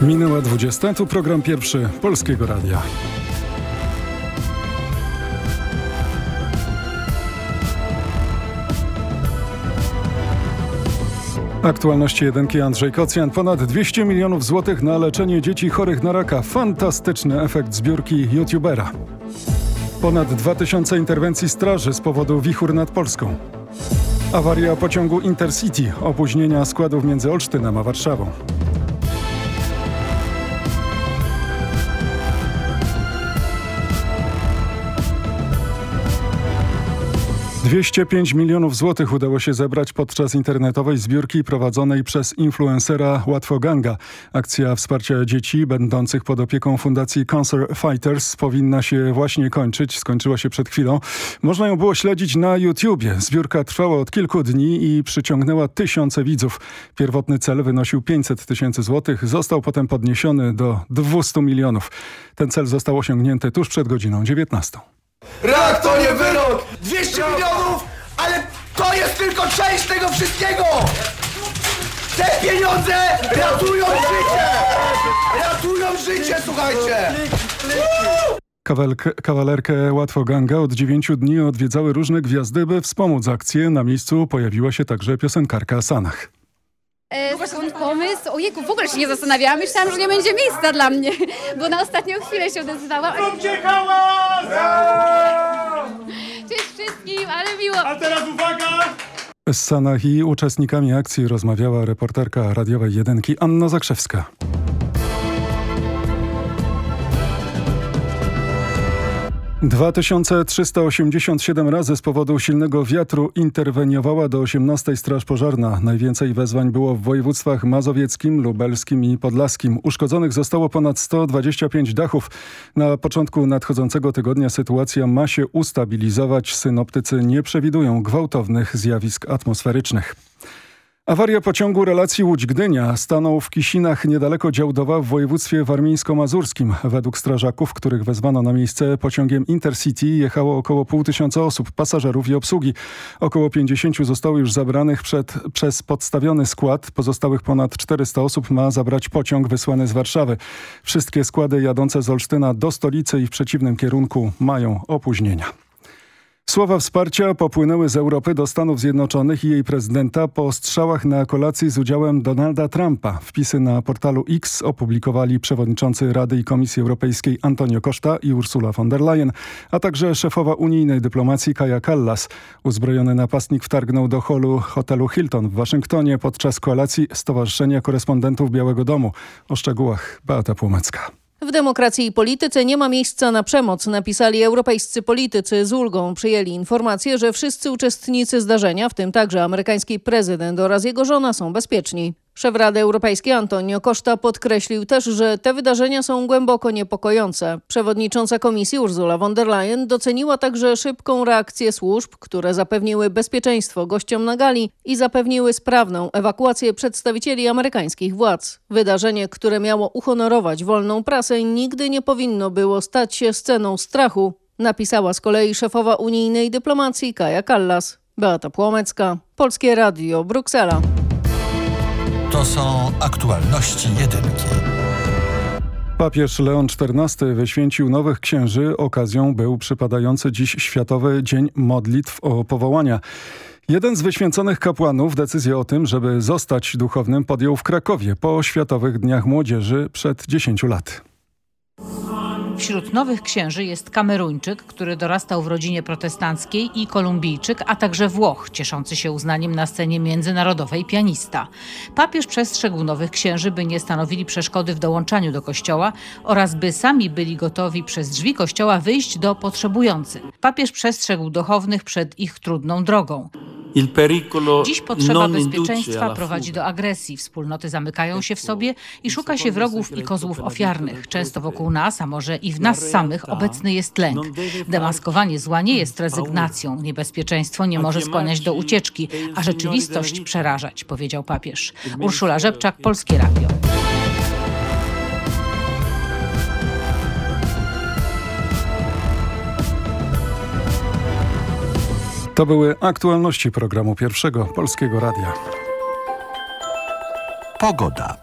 Minęła 20. Tu program pierwszy Polskiego Radia. Aktualności jedynki Andrzej Kocjan. Ponad 200 milionów złotych na leczenie dzieci chorych na raka. Fantastyczny efekt zbiórki youtubera. Ponad 2000 interwencji straży z powodu wichur nad Polską. Awaria pociągu Intercity. Opóźnienia składów między Olsztynem a Warszawą. 205 milionów złotych udało się zebrać podczas internetowej zbiórki prowadzonej przez influencera Łatwoganga. Akcja wsparcia dzieci będących pod opieką Fundacji Cancer Fighters powinna się właśnie kończyć. Skończyła się przed chwilą. Można ją było śledzić na YouTubie. Zbiórka trwała od kilku dni i przyciągnęła tysiące widzów. Pierwotny cel wynosił 500 tysięcy złotych. Został potem podniesiony do 200 milionów. Ten cel został osiągnięty tuż przed godziną 19. Rak to nie wyrok! 200 milionów, ale to jest tylko część tego wszystkiego! Te pieniądze ratują życie! Ratują życie, słuchajcie! Kawalkę, kawalerkę Łatwoganga od dziewięciu dni odwiedzały różne gwiazdy, by wspomóc akcję. Na miejscu pojawiła się także piosenkarka Sanach. E, skąd pomysł? Ojejku, w ogóle się nie zastanawiałam. Myślałam, że nie będzie miejsca dla mnie, bo na ostatnią chwilę się odezwałam. Zróbcie hałas! Cześć wszystkim, ale miło. A teraz uwaga! Z Sanach i uczestnikami akcji rozmawiała reporterka radiowej jedynki Anna Zakrzewska. 2387 razy z powodu silnego wiatru interweniowała do 18 Straż Pożarna. Najwięcej wezwań było w województwach mazowieckim, lubelskim i podlaskim. Uszkodzonych zostało ponad 125 dachów. Na początku nadchodzącego tygodnia sytuacja ma się ustabilizować. Synoptycy nie przewidują gwałtownych zjawisk atmosferycznych. Awaria pociągu relacji Łódź-Gdynia stanął w Kisinach niedaleko Działdowa w województwie warmińsko-mazurskim. Według strażaków, których wezwano na miejsce pociągiem Intercity jechało około pół tysiąca osób, pasażerów i obsługi. Około 50 zostało już zabranych przed, przez podstawiony skład. Pozostałych ponad 400 osób ma zabrać pociąg wysłany z Warszawy. Wszystkie składy jadące z Olsztyna do stolicy i w przeciwnym kierunku mają opóźnienia. Słowa wsparcia popłynęły z Europy do Stanów Zjednoczonych i jej prezydenta po strzałach na kolacji z udziałem Donalda Trumpa. Wpisy na portalu X opublikowali przewodniczący Rady i Komisji Europejskiej Antonio Costa i Ursula von der Leyen, a także szefowa unijnej dyplomacji Kaja Kallas. Uzbrojony napastnik wtargnął do holu hotelu Hilton w Waszyngtonie podczas kolacji Stowarzyszenia Korespondentów Białego Domu. O szczegółach Beata Płomecka. W demokracji i polityce nie ma miejsca na przemoc, napisali europejscy politycy. Z ulgą przyjęli informację, że wszyscy uczestnicy zdarzenia, w tym także amerykański prezydent oraz jego żona są bezpieczni. Szef Rady Europejskiej Antonio Costa podkreślił też, że te wydarzenia są głęboko niepokojące. Przewodnicząca Komisji Ursula von der Leyen doceniła także szybką reakcję służb, które zapewniły bezpieczeństwo gościom na gali i zapewniły sprawną ewakuację przedstawicieli amerykańskich władz. Wydarzenie, które miało uhonorować wolną prasę, nigdy nie powinno było stać się sceną strachu, napisała z kolei szefowa unijnej dyplomacji Kaja Kallas. Beata Płomecka, Polskie Radio, Bruksela. To są aktualności jedynki. Papież Leon XIV wyświęcił nowych księży. Okazją był przypadający dziś Światowy Dzień Modlitw o Powołania. Jeden z wyświęconych kapłanów decyzję o tym, żeby zostać duchownym podjął w Krakowie po Światowych Dniach Młodzieży przed 10 lat. Wśród nowych księży jest Kameruńczyk, który dorastał w rodzinie protestanckiej i Kolumbijczyk, a także Włoch, cieszący się uznaniem na scenie międzynarodowej pianista. Papież przestrzegł nowych księży, by nie stanowili przeszkody w dołączaniu do kościoła oraz by sami byli gotowi przez drzwi kościoła wyjść do potrzebujących. Papież przestrzegł duchownych przed ich trudną drogą. Dziś potrzeba bezpieczeństwa prowadzi do agresji. Wspólnoty zamykają się w sobie i szuka się wrogów i kozłów ofiarnych. Często wokół nas, a może i w nas samych obecny jest lęk. Demaskowanie zła nie jest rezygnacją. Niebezpieczeństwo nie może skłaniać do ucieczki, a rzeczywistość przerażać, powiedział papież. Urszula Rzepczak, Polskie Radio. To były aktualności programu Pierwszego Polskiego Radia. Pogoda.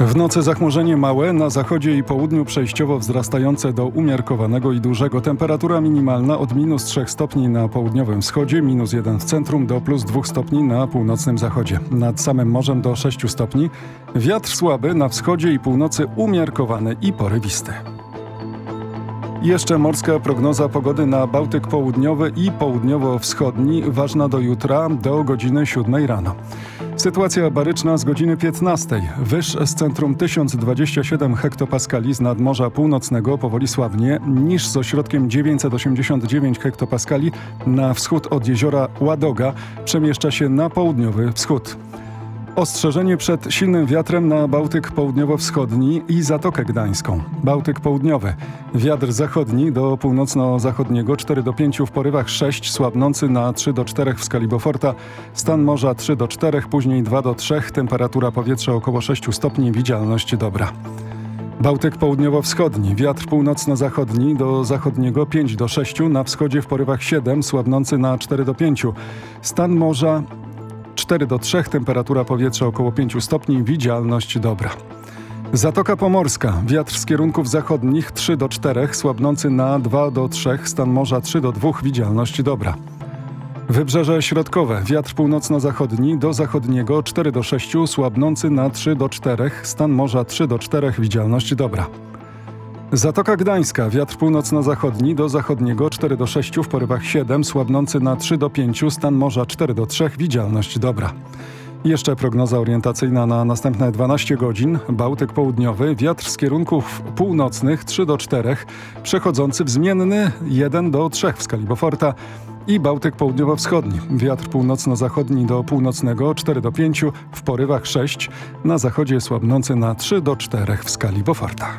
W nocy zachmurzenie małe, na zachodzie i południu przejściowo wzrastające do umiarkowanego i dużego. Temperatura minimalna od minus 3 stopni na południowym wschodzie, minus 1 w centrum do plus 2 stopni na północnym zachodzie. Nad samym morzem do 6 stopni. Wiatr słaby na wschodzie i północy umiarkowany i porywisty. Jeszcze morska prognoza pogody na Bałtyk Południowy i Południowo-Wschodni, ważna do jutra do godziny 7 rano. Sytuacja baryczna z godziny 15. Wyż z centrum 1027 hektopaskali z nadmorza północnego powoli słabnie, niż z ośrodkiem 989 hektopaskali na wschód od jeziora Ładoga przemieszcza się na południowy wschód. Ostrzeżenie przed silnym wiatrem na Bałtyk Południowo-Wschodni i Zatokę Gdańską. Bałtyk Południowy. Wiatr zachodni do północno-zachodniego 4 do 5 w porywach 6, słabnący na 3 do 4 w skali Beauforta. Stan morza 3 do 4, później 2 do 3, temperatura powietrza około 6 stopni, widzialność dobra. Bałtyk południowo-wschodni, wiatr północno-zachodni do zachodniego 5 do 6, na wschodzie w porywach 7, słabnący na 4 do 5. Stan morza 4 do 3, temperatura powietrza około 5 stopni, widzialność dobra. Zatoka Pomorska, wiatr z kierunków zachodnich 3 do 4, słabnący na 2 do 3, stan morza 3 do 2, widzialność dobra. Wybrzeże środkowe, wiatr północno-zachodni do zachodniego 4 do 6, słabnący na 3 do 4, stan morza 3 do 4, widzialność dobra. Zatoka Gdańska, wiatr północno-zachodni do zachodniego 4 do 6, w porywach 7, słabnący na 3 do 5, stan morza 4 do 3, widzialność dobra. Jeszcze prognoza orientacyjna na następne 12 godzin. Bałtyk południowy, wiatr z kierunków północnych 3 do 4, przechodzący w zmienny 1 do 3 w skali Beauforta i Bałtyk południowo-wschodni. Wiatr północno-zachodni do północnego 4 do 5, w porywach 6, na zachodzie słabnący na 3 do 4 w skali Beauforta.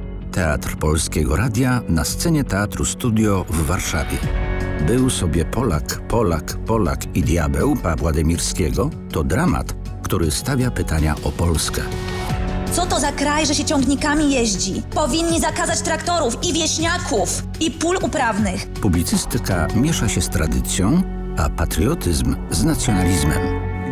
Teatr Polskiego Radia na scenie Teatru Studio w Warszawie. Był sobie Polak, Polak, Polak i diabeł Pawła Demirskiego to dramat, który stawia pytania o Polskę. Co to za kraj, że się ciągnikami jeździ? Powinni zakazać traktorów i wieśniaków i pól uprawnych. Publicystyka miesza się z tradycją, a patriotyzm z nacjonalizmem.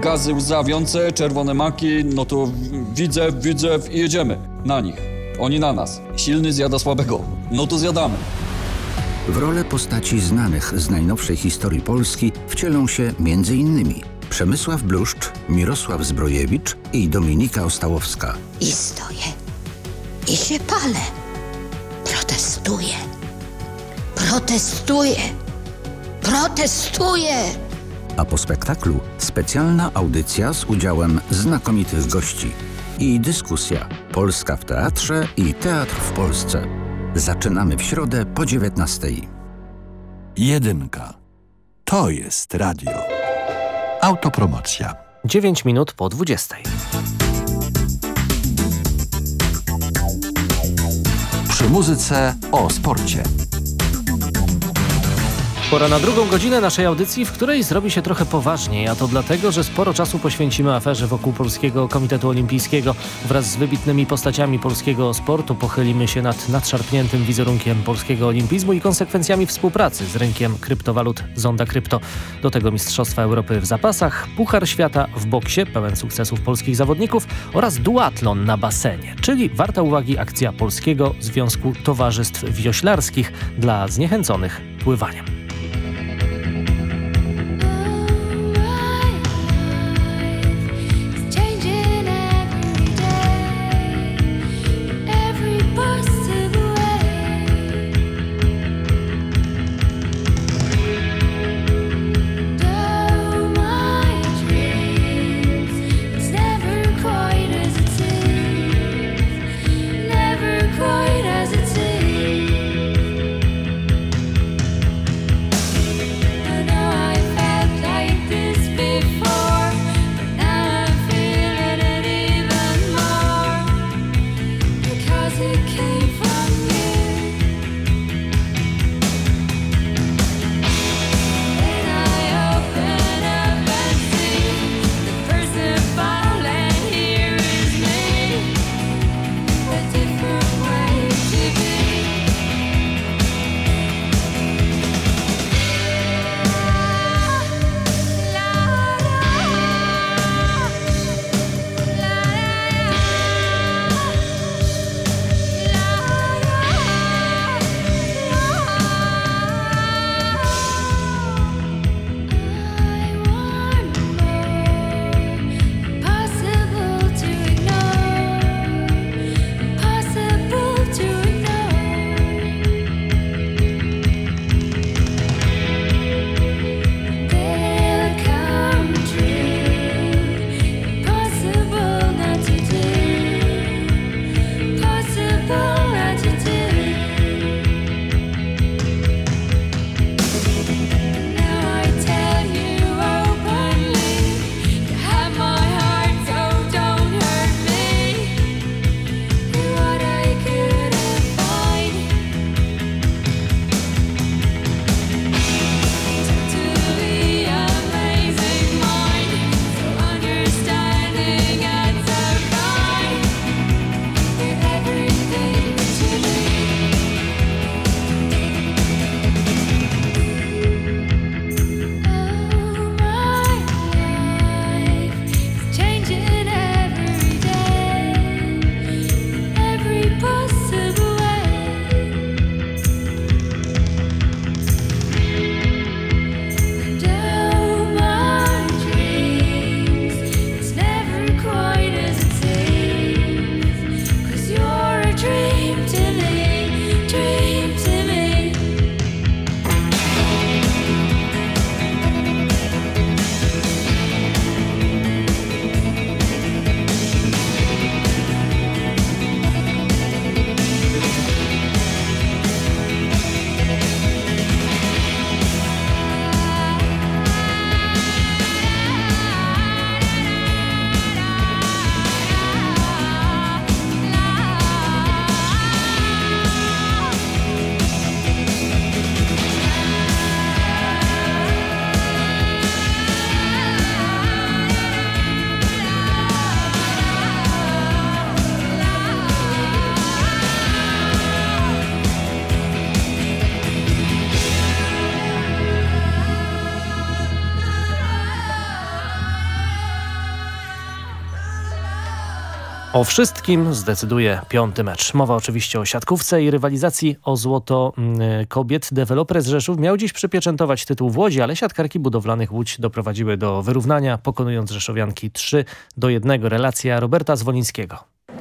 Gazy łzawiące, czerwone maki, no to widzę, widzę i jedziemy na nich. Oni na nas. Silny zjada słabego. No to zjadamy. W rolę postaci znanych z najnowszej historii Polski wcielą się m.in. Przemysław Bluszcz, Mirosław Zbrojewicz i Dominika Ostałowska. I stoję. I się palę. Protestuję. Protestuję. Protestuję. A po spektaklu specjalna audycja z udziałem znakomitych gości i dyskusja Polska w teatrze i teatr w Polsce. Zaczynamy w środę po 19. Jedynka. To jest radio. Autopromocja. 9 minut po 20. Przy muzyce o sporcie. Pora na drugą godzinę naszej audycji, w której zrobi się trochę poważniej, a to dlatego, że sporo czasu poświęcimy aferze wokół Polskiego Komitetu Olimpijskiego. Wraz z wybitnymi postaciami polskiego sportu pochylimy się nad nadszarpniętym wizerunkiem polskiego olimpizmu i konsekwencjami współpracy z rynkiem kryptowalut Zonda Krypto. Do tego Mistrzostwa Europy w zapasach, Puchar Świata w boksie, pełen sukcesów polskich zawodników oraz duatlon na basenie, czyli warta uwagi akcja Polskiego Związku Towarzystw Wioślarskich dla zniechęconych pływaniem. O wszystkim zdecyduje piąty mecz. Mowa oczywiście o siatkówce i rywalizacji o złoto mm, kobiet. Deweloper z Rzeszów miał dziś przypieczętować tytuł w Łodzi, ale siatkarki budowlanych Łódź doprowadziły do wyrównania, pokonując Rzeszowianki 3 do 1. Relacja Roberta Zwolińskiego.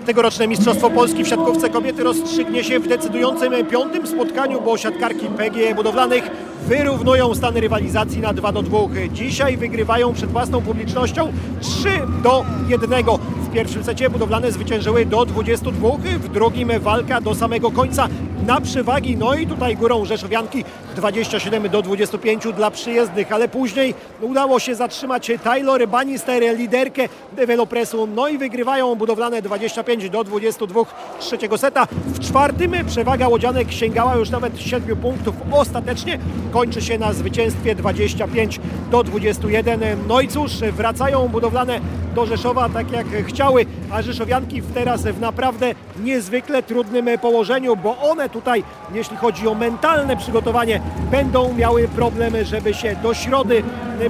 Tegoroczne Mistrzostwo Polski w siatkówce kobiety rozstrzygnie się w decydującym piątym spotkaniu, bo siatkarki PGE Budowlanych wyrównują stany rywalizacji na 2 do 2. Dzisiaj wygrywają przed własną publicznością 3 do 1. W pierwszym secie budowlane zwyciężyły do 22, w drugim walka do samego końca na przewagi. No i tutaj górą Rzeszowianki 27 do 25 dla przyjezdnych, ale później udało się zatrzymać Taylor Bannister, liderkę dewelopresu. No i wygrywają budowlane 25 do 22 trzeciego seta. W czwartym przewaga łodzianek sięgała już nawet 7 punktów. Ostatecznie kończy się na zwycięstwie 25 do 21. No i cóż, wracają budowlane do Rzeszowa tak jak chciały, a Rzeszowianki teraz w naprawdę niezwykle trudnym położeniu, bo one tutaj, jeśli chodzi o mentalne przygotowanie, będą miały problem, żeby się do środy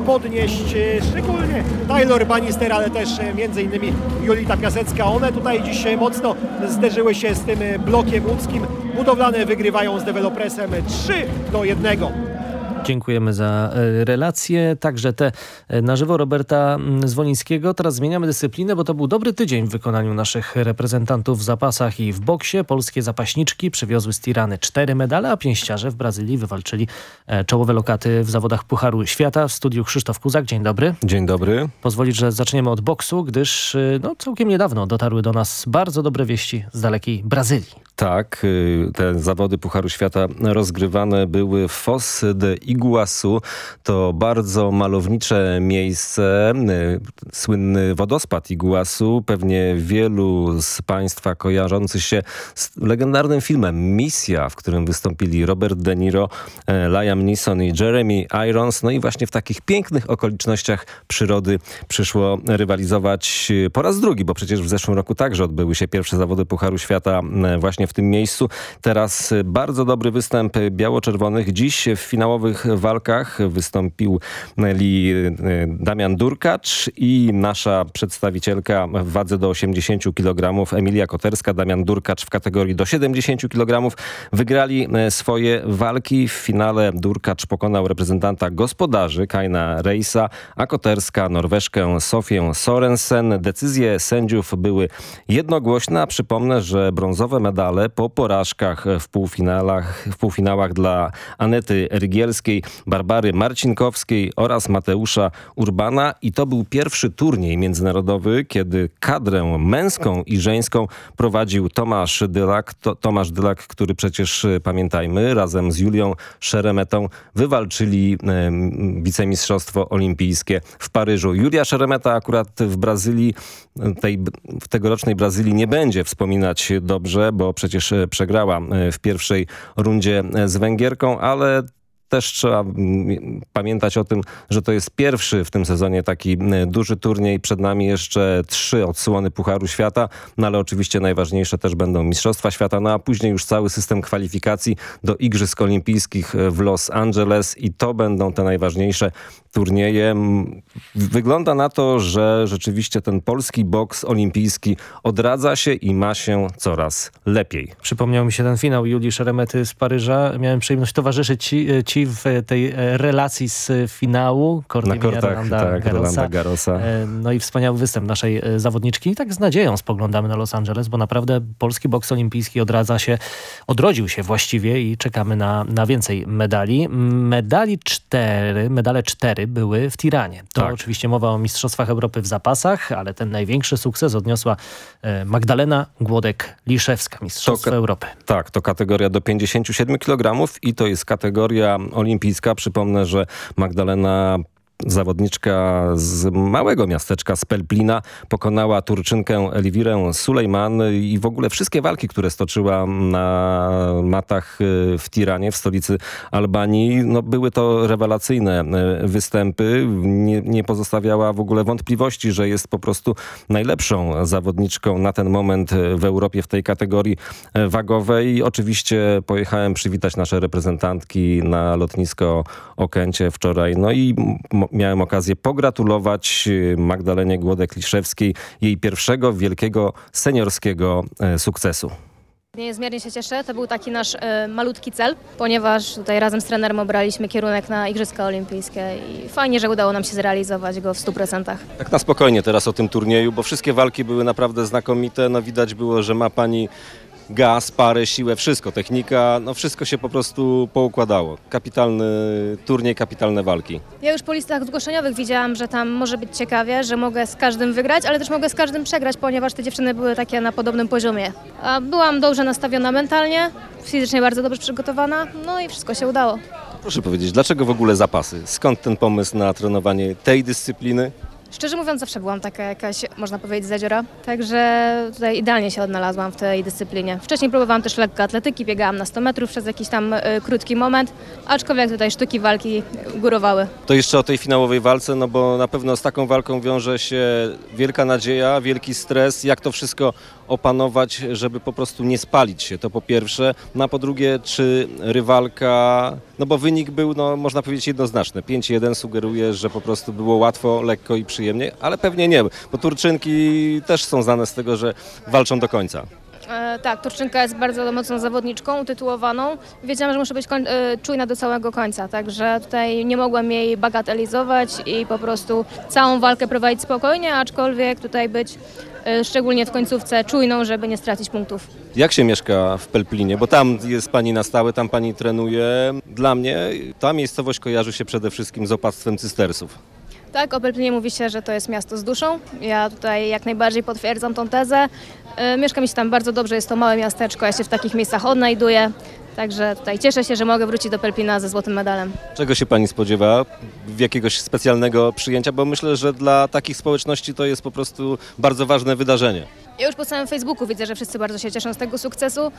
podnieść. Szczególnie Taylor Bannister, ale też między innymi Julita Piasecka. One tutaj dziś mocno zderzyły się z tym blokiem łódzkim. Budowlane wygrywają z dewelopresem 3 do 1. Dziękujemy za e, relacje, także te e, na żywo Roberta mm, Zwolińskiego. Teraz zmieniamy dyscyplinę, bo to był dobry tydzień w wykonaniu naszych reprezentantów w zapasach i w boksie. Polskie zapaśniczki przywiozły z Tirany cztery medale, a pięściarze w Brazylii wywalczyli e, czołowe lokaty w zawodach Pucharu Świata. W studiu Krzysztof Kuzak, dzień dobry. Dzień dobry. Pozwolić, że zaczniemy od boksu, gdyż no, całkiem niedawno dotarły do nas bardzo dobre wieści z dalekiej Brazylii. Tak, y, te zawody Pucharu Świata rozgrywane były w Foz de Iguazu. To bardzo malownicze miejsce, y, słynny wodospad Iguazu. Pewnie wielu z Państwa kojarzący się z legendarnym filmem Misja, w którym wystąpili Robert De Niro, e, Liam Neeson i Jeremy Irons. No i właśnie w takich pięknych okolicznościach przyrody przyszło rywalizować po raz drugi, bo przecież w zeszłym roku także odbyły się pierwsze zawody Pucharu Świata e, właśnie w tym miejscu. Teraz bardzo dobry występ biało-czerwonych. Dziś w finałowych walkach wystąpił Damian Durkacz i nasza przedstawicielka w wadze do 80 kg Emilia Koterska. Damian Durkacz w kategorii do 70 kg. Wygrali swoje walki. W finale Durkacz pokonał reprezentanta gospodarzy Kaina Reisa, a Koterska Norweszkę Sofię Sorensen. Decyzje sędziów były jednogłośne, a przypomnę, że brązowe medale po porażkach w półfinałach, w półfinałach dla Anety Rygielskiej, Barbary Marcinkowskiej oraz Mateusza Urbana i to był pierwszy turniej międzynarodowy, kiedy kadrę męską i żeńską prowadził Tomasz Dylak, to, Tomasz Dylak, który przecież pamiętajmy razem z Julią Szeremetą wywalczyli e, wicemistrzostwo olimpijskie w Paryżu. Julia Szeremeta akurat w Brazylii, tej, w tegorocznej Brazylii nie będzie wspominać dobrze, bo przecież przegrała w pierwszej rundzie z Węgierką, ale też trzeba mm, pamiętać o tym, że to jest pierwszy w tym sezonie taki duży turniej. Przed nami jeszcze trzy odsłony Pucharu Świata, no ale oczywiście najważniejsze też będą Mistrzostwa Świata, no a później już cały system kwalifikacji do Igrzysk Olimpijskich w Los Angeles i to będą te najważniejsze turnieje. Wygląda na to, że rzeczywiście ten polski boks olimpijski odradza się i ma się coraz lepiej. Przypomniał mi się ten finał Julii Szeremety z Paryża. Miałem przyjemność towarzyszyć ci, ci w tej relacji z finału. Na kortach, Rolanda tak, Garrosa. Rolanda Garrosa. No i wspaniały występ naszej zawodniczki. I tak z nadzieją spoglądamy na Los Angeles, bo naprawdę polski boks olimpijski odradza się, odrodził się właściwie i czekamy na, na więcej medali. Medali cztery, medale cztery były w Tiranie. To Tak. oczywiście mowa o Mistrzostwach Europy w zapasach, ale ten największy sukces odniosła e, Magdalena Głodek-Liszewska, Mistrzostwo Europy. Tak, to kategoria do 57 kg i to jest kategoria olimpijska. Przypomnę, że Magdalena zawodniczka z małego miasteczka z Pelplina pokonała Turczynkę Elwirę Sulejman i w ogóle wszystkie walki, które stoczyła na matach y, w Tiranie, w stolicy Albanii, no były to rewelacyjne y, występy. Nie, nie pozostawiała w ogóle wątpliwości, że jest po prostu najlepszą zawodniczką na ten moment w Europie w tej kategorii y, wagowej. Oczywiście pojechałem przywitać nasze reprezentantki na lotnisko Okęcie wczoraj. No i miałem okazję pogratulować y, Magdalenie Głodek-Liszewskiej jej pierwszego wielkiego seniorskiego e, sukcesu. Niezmiernie się cieszę. To był taki nasz e, malutki cel, ponieważ tutaj razem z trenerem obraliśmy kierunek na Igrzyska Olimpijskie i fajnie, że udało nam się zrealizować go w 100%. Tak na spokojnie teraz o tym turnieju, bo wszystkie walki były naprawdę znakomite. No widać było, że ma pani gaz, parę, siłę, wszystko, technika, no wszystko się po prostu poukładało. Kapitalny turniej, kapitalne walki. Ja już po listach zgłoszeniowych widziałam, że tam może być ciekawie, że mogę z każdym wygrać, ale też mogę z każdym przegrać, ponieważ te dziewczyny były takie na podobnym poziomie. A byłam dobrze nastawiona mentalnie, fizycznie bardzo dobrze przygotowana, no i wszystko się udało. Proszę powiedzieć, dlaczego w ogóle zapasy? Skąd ten pomysł na trenowanie tej dyscypliny? Szczerze mówiąc, zawsze byłam taka jakaś, można powiedzieć, zadziora, także tutaj idealnie się odnalazłam w tej dyscyplinie. Wcześniej próbowałam też lekko atletyki, biegałam na 100 metrów przez jakiś tam y, krótki moment, aczkolwiek tutaj sztuki walki górowały. To jeszcze o tej finałowej walce, no bo na pewno z taką walką wiąże się wielka nadzieja, wielki stres, jak to wszystko opanować, żeby po prostu nie spalić się, to po pierwsze. No a po drugie, czy rywalka, no bo wynik był, no można powiedzieć jednoznaczny. 5-1 sugeruje, że po prostu było łatwo, lekko i przyjemnie, ale pewnie nie, bo Turczynki też są znane z tego, że walczą do końca. E, tak, Turczynka jest bardzo mocną zawodniczką, utytułowaną. Wiedziałam, że muszę być koń- e, czujna do całego końca, także tutaj nie mogłam jej bagatelizować i po prostu całą walkę prowadzić spokojnie, aczkolwiek tutaj być szczególnie w końcówce czujną, żeby nie stracić punktów. Jak się mieszka w Pelplinie? Bo tam jest pani na stałe, tam pani trenuje. Dla mnie ta miejscowość kojarzy się przede wszystkim z opactwem cystersów. Tak, o Pelplinie mówi się, że to jest miasto z duszą. Ja tutaj jak najbardziej potwierdzam tą tezę. E, Mieszka mi się tam bardzo dobrze, jest to małe miasteczko, ja się w takich miejscach odnajduję. Także tutaj cieszę się, że mogę wrócić do Pelplina ze złotym medalem. Czego się pani spodziewa? Jakiegoś specjalnego przyjęcia? Bo myślę, że dla takich społeczności to jest po prostu bardzo ważne wydarzenie. Ja już po całym Facebooku widzę, że wszyscy bardzo się cieszą z tego sukcesu.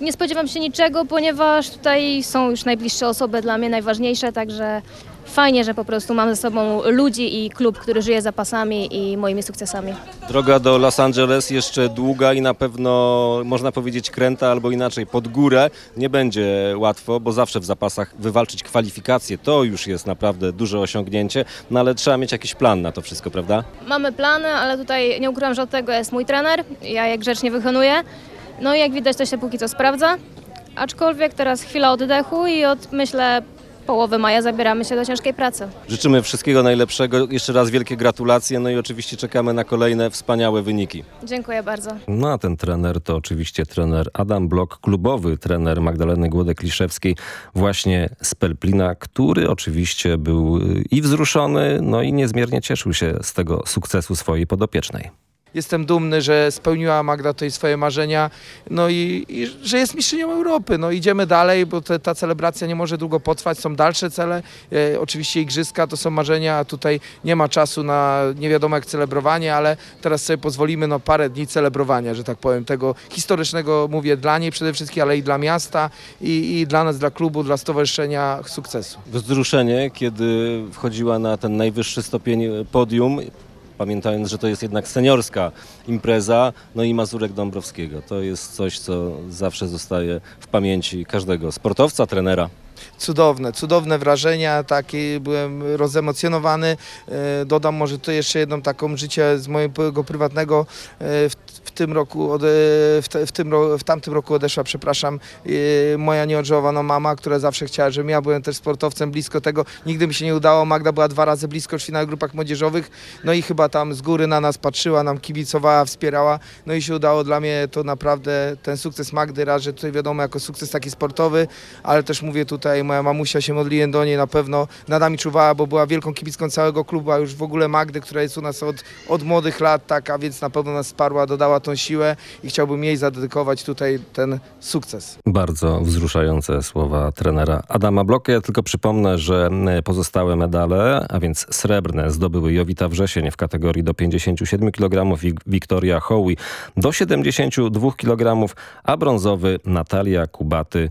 Nie spodziewam się niczego, ponieważ tutaj są już najbliższe osoby dla mnie najważniejsze, także fajnie, że po prostu mam ze sobą ludzi i klub, który żyje zapasami i moimi sukcesami. Droga do Los Angeles jeszcze długa i na pewno można powiedzieć kręta albo inaczej pod górę. Nie będzie łatwo, bo zawsze w zapasach wywalczyć kwalifikacje to już jest naprawdę duże osiągnięcie, no ale trzeba mieć jakiś plan na to wszystko, prawda? Mamy plany, ale tutaj nie ukrywam, że od tego jest mój trener. Ja je grzecznie wykonuję. No i jak widać, to się póki co sprawdza. Aczkolwiek teraz chwila oddechu i od myślę połowy maja zabieramy się do ciężkiej pracy. Życzymy wszystkiego najlepszego. Jeszcze raz wielkie gratulacje, no i oczywiście czekamy na kolejne wspaniałe wyniki. Dziękuję bardzo. No a ten trener to oczywiście trener Adam Blok, klubowy trener Magdaleny Głodek-Liszewskiej właśnie z Pelplina, który oczywiście był i wzruszony, no i niezmiernie cieszył się z tego sukcesu swojej podopiecznej. Jestem dumny, że spełniła Magda tutaj swoje marzenia, no i, i że jest mistrzynią Europy. No idziemy dalej, bo te, ta celebracja nie może długo potrwać, są dalsze cele. E, oczywiście igrzyska to są marzenia, a tutaj nie ma czasu na nie wiadomo jak celebrowanie, ale teraz sobie pozwolimy na parę dni celebrowania, że tak powiem, tego historycznego mówię dla niej przede wszystkim, ale i dla miasta i, i dla nas, dla klubu, dla stowarzyszenia sukcesu. Wzruszenie, kiedy wchodziła na ten najwyższy stopień podium, pamiętając, że to jest jednak seniorska impreza, no i Mazurek Dąbrowskiego. To jest coś, co zawsze zostaje w pamięci każdego sportowca, trenera. Cudowne, cudowne wrażenia, taki byłem rozemocjonowany. E, Dodam może tu jeszcze jedną taką życie z mojego prywatnego. E, W, w tym roku, ode, w, te, w, tym, w tamtym roku odeszła, przepraszam, e, moja nieodżałowana mama, która zawsze chciała, żebym ja byłem też sportowcem blisko tego. Nigdy mi się nie udało. Magda była dwa razy blisko w finałach grupach młodzieżowych. No i chyba tam z góry na nas patrzyła, nam kibicowała, wspierała. No i się udało dla mnie to naprawdę ten sukces Magdy, raz, że tutaj wiadomo jako sukces taki sportowy, ale też mówię tutaj, moja mamusia się modliłem do niej, na pewno nad nami czuwała, bo była wielką kibicką całego klubu, a już w ogóle Magdy, która jest u nas od, od młodych lat, tak, a więc na pewno nas wsparła, dodała tą siłę i chciałbym jej zadedykować tutaj ten sukces. Bardzo wzruszające słowa trenera Adama Bloka. Ja tylko przypomnę, że e, pozostałe medale, a więc srebrne zdobyły Jowita Wrzesień w kategorii do 57 kg, Wik- Wiktoria Hoły do 72 kg, a brązowy Natalia Kubaty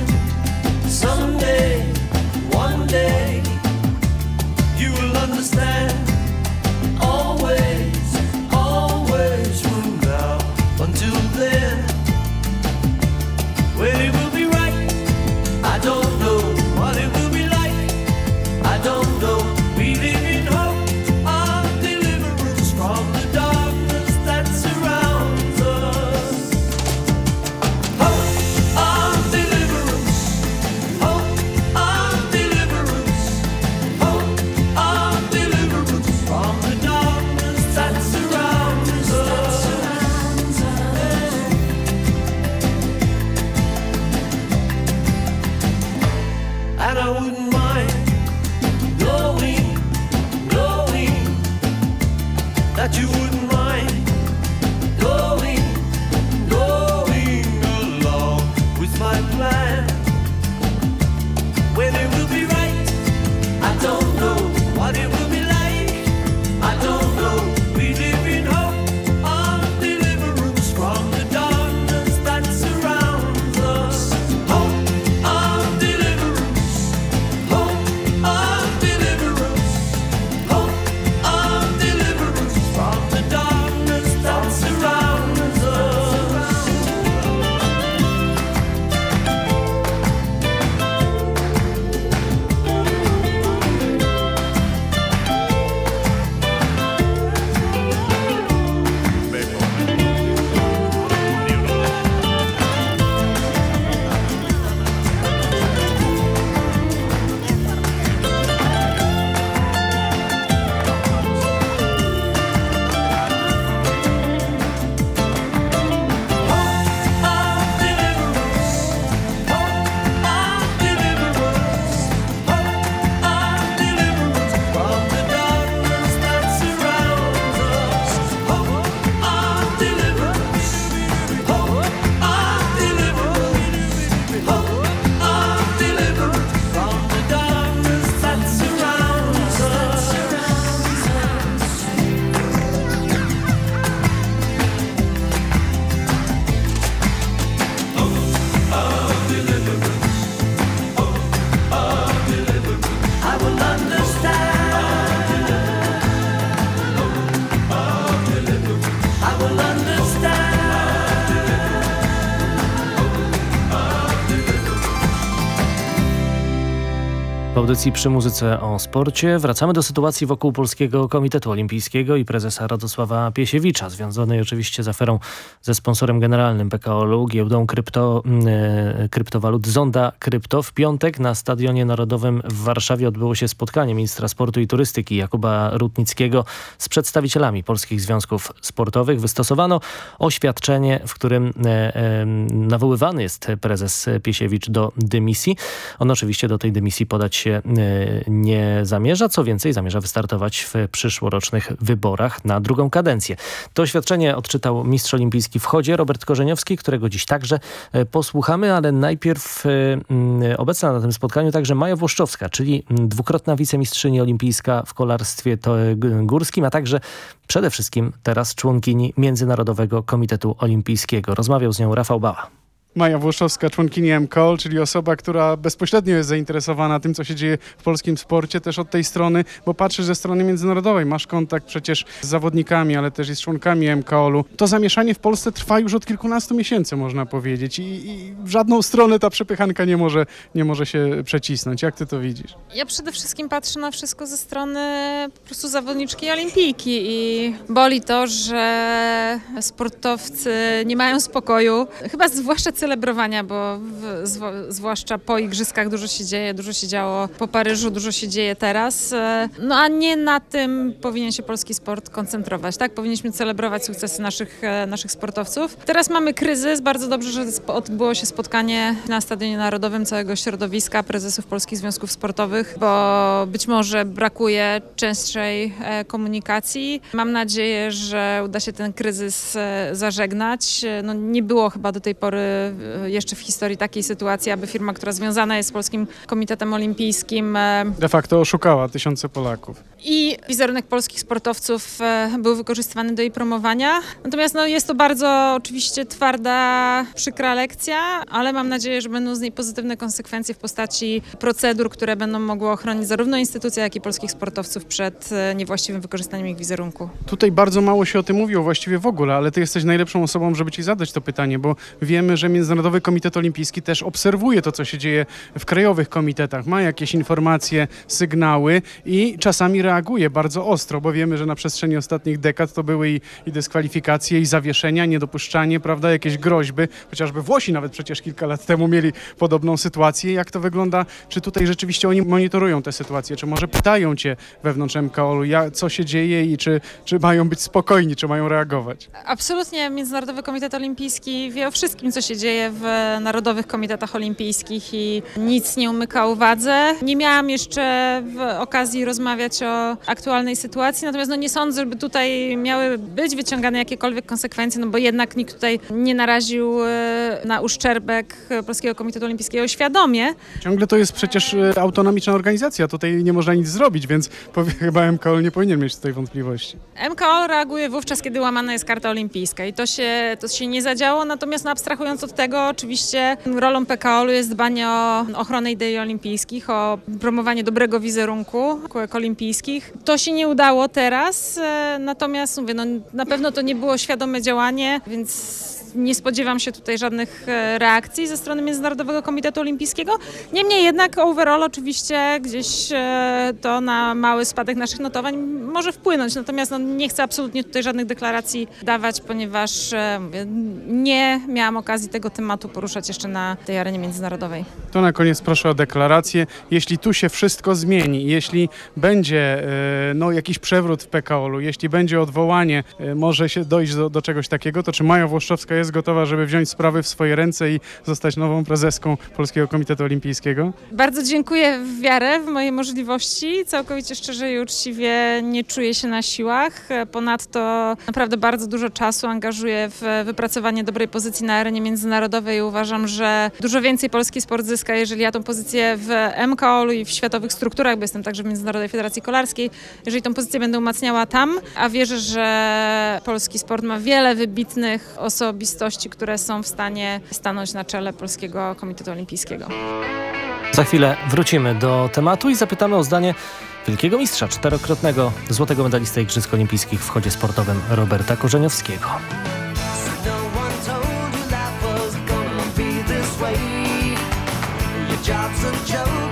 day. You will understand audycji przy muzyce o sporcie wracamy do sytuacji wokół Polskiego Komitetu Olimpijskiego i prezesa Radosława Piesiewicza, związanej oczywiście z aferą ze sponsorem generalnym PKO-u, giełdą krypto, e, kryptowalut Zonda Krypto. W piątek na Stadionie Narodowym w Warszawie odbyło się spotkanie ministra sportu i turystyki Jakuba Rutnickiego z przedstawicielami polskich związków sportowych. Wystosowano oświadczenie, w którym e, e, nawoływany jest prezes Piesiewicz do dymisji. On oczywiście do tej dymisji podać się e, nie zamierza. Co więcej, zamierza wystartować w przyszłorocznych wyborach na drugą kadencję. To oświadczenie odczytał mistrz olimpijski w chodzie Robert Korzeniowski, którego dziś także e, posłuchamy, ale najpierw e, mm, obecna na tym spotkaniu także Maja Włoszczowska, czyli dwukrotna wicemistrzyni olimpijska w kolarstwie górskim, a także przede wszystkim teraz członkini Międzynarodowego Komitetu Olimpijskiego. Rozmawiał z nią Rafał Bała. Maja Włoszowska, członkini MKOL, czyli osoba, która bezpośrednio jest zainteresowana tym, co się dzieje w polskim sporcie, też od tej strony, bo patrzysz ze strony międzynarodowej, masz kontakt przecież z zawodnikami, ale też i z członkami MKOL-u. To zamieszanie w Polsce trwa już od kilkunastu miesięcy, można powiedzieć i, i w żadną stronę ta przepychanka nie może, nie może się przecisnąć. Jak ty to widzisz? Ja przede wszystkim patrzę na wszystko ze strony po prostu zawodniczki olimpijki i boli to, że sportowcy nie mają spokoju, chyba zwłaszcza celebrowania, bo w, zwłaszcza po igrzyskach dużo się dzieje, dużo się działo po Paryżu, dużo się dzieje teraz, e, no a nie na tym powinien się polski sport koncentrować, tak? Powinniśmy celebrować sukcesy naszych, e, naszych sportowców. Teraz mamy kryzys, bardzo dobrze, że odbyło się spotkanie na Stadionie Narodowym całego środowiska prezesów polskich związków sportowych, bo być może brakuje częstszej e, komunikacji. Mam nadzieję, że uda się ten kryzys zażegnać. No, nie było chyba do tej pory jeszcze w historii takiej sytuacji, aby firma, która związana jest z Polskim Komitetem Olimpijskim e, De facto oszukała tysiące Polaków. i wizerunek polskich sportowców e, był wykorzystywany do jej promowania. Natomiast no, jest to bardzo oczywiście twarda, przykra lekcja, ale mam nadzieję, że będą z niej pozytywne konsekwencje w postaci procedur, które będą mogły ochronić zarówno instytucje, jak i polskich sportowców przed e, niewłaściwym wykorzystaniem ich wizerunku. Tutaj bardzo mało się o tym mówiło właściwie w ogóle, ale ty jesteś najlepszą osobą, żeby ci zadać to pytanie, bo wiemy, że Międzynarodowy Komitet Olimpijski też obserwuje to, co się dzieje w krajowych komitetach, ma jakieś informacje, sygnały i czasami reaguje bardzo ostro, bo wiemy, że na przestrzeni ostatnich dekad to były i, i dyskwalifikacje, i zawieszenia, niedopuszczanie, prawda, jakieś groźby, chociażby Włosi nawet przecież kilka lat temu mieli podobną sytuację. Jak to wygląda? Czy tutaj rzeczywiście oni monitorują tę sytuację? Czy może pytają cię wewnątrz MKOL-u, co się dzieje i czy, czy mają być spokojni, czy mają reagować? Absolutnie Międzynarodowy Komitet Olimpijski wie o wszystkim, co się dzieje w Narodowych Komitetach Olimpijskich i nic nie umyka uwadze. Nie miałam jeszcze w okazji rozmawiać o aktualnej sytuacji, natomiast no nie sądzę, żeby tutaj miały być wyciągane jakiekolwiek konsekwencje, no bo jednak nikt tutaj nie naraził e, na uszczerbek Polskiego Komitetu Olimpijskiego świadomie. Ciągle to jest przecież e, autonomiczna organizacja, tutaj nie można nic zrobić, więc chyba MKOL nie powinien mieć tutaj wątpliwości. MKOL reaguje wówczas, kiedy łamana jest karta olimpijska i to się, to się nie zadziało, natomiast no, abstrahując od tego, oczywiście rolą PKOL-u jest dbanie o ochronę idei olimpijskich, o promowanie dobrego wizerunku kółek olimpijskich. To się nie udało teraz, e, natomiast mówię, no, na pewno to nie było świadome działanie, więc nie spodziewam się tutaj żadnych e, reakcji ze strony Międzynarodowego Komitetu Olimpijskiego. Niemniej jednak overall oczywiście gdzieś e, to na mały spadek naszych notowań może wpłynąć. Natomiast no, nie chcę absolutnie tutaj żadnych deklaracji dawać, ponieważ nie miałam okazji tego tematu poruszać jeszcze na tej arenie międzynarodowej. To na koniec proszę o deklarację. Jeśli tu się wszystko zmieni, jeśli będzie e, no, jakiś przewrót w PKOL-u, jeśli będzie odwołanie, e, może się dojść do, do czegoś takiego, to czy Maja Włoszczowska jest gotowa, żeby wziąć sprawy w swoje ręce i zostać nową prezeską Polskiego Komitetu Olimpijskiego? Bardzo dziękuję w wiarę, w moje możliwości. Całkowicie szczerze i uczciwie nie czuję się na siłach. Ponadto naprawdę bardzo dużo czasu angażuję w wypracowanie dobrej pozycji na arenie międzynarodowej i uważam, że dużo więcej polski sport zyska, jeżeli ja tą pozycję w MKOL-u i w światowych strukturach, bo jestem także w Międzynarodowej Federacji Kolarskiej, jeżeli tą pozycję będę umacniała tam, a wierzę, że polski sport ma wiele wybitnych osobistości, które są w stanie stanąć na czele Polskiego Komitetu Olimpijskiego. Za chwilę wrócimy do tematu i zapytamy o zdanie wielkiego mistrza, czterokrotnego złotego medalisty Igrzysk Olimpijskich w chodzie sportowym Roberta Korzeniowskiego. jobs and jokes.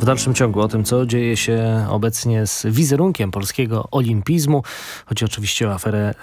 W dalszym ciągu o tym, co dzieje się obecnie z wizerunkiem polskiego olimpizmu. Chodzi oczywiście o aferę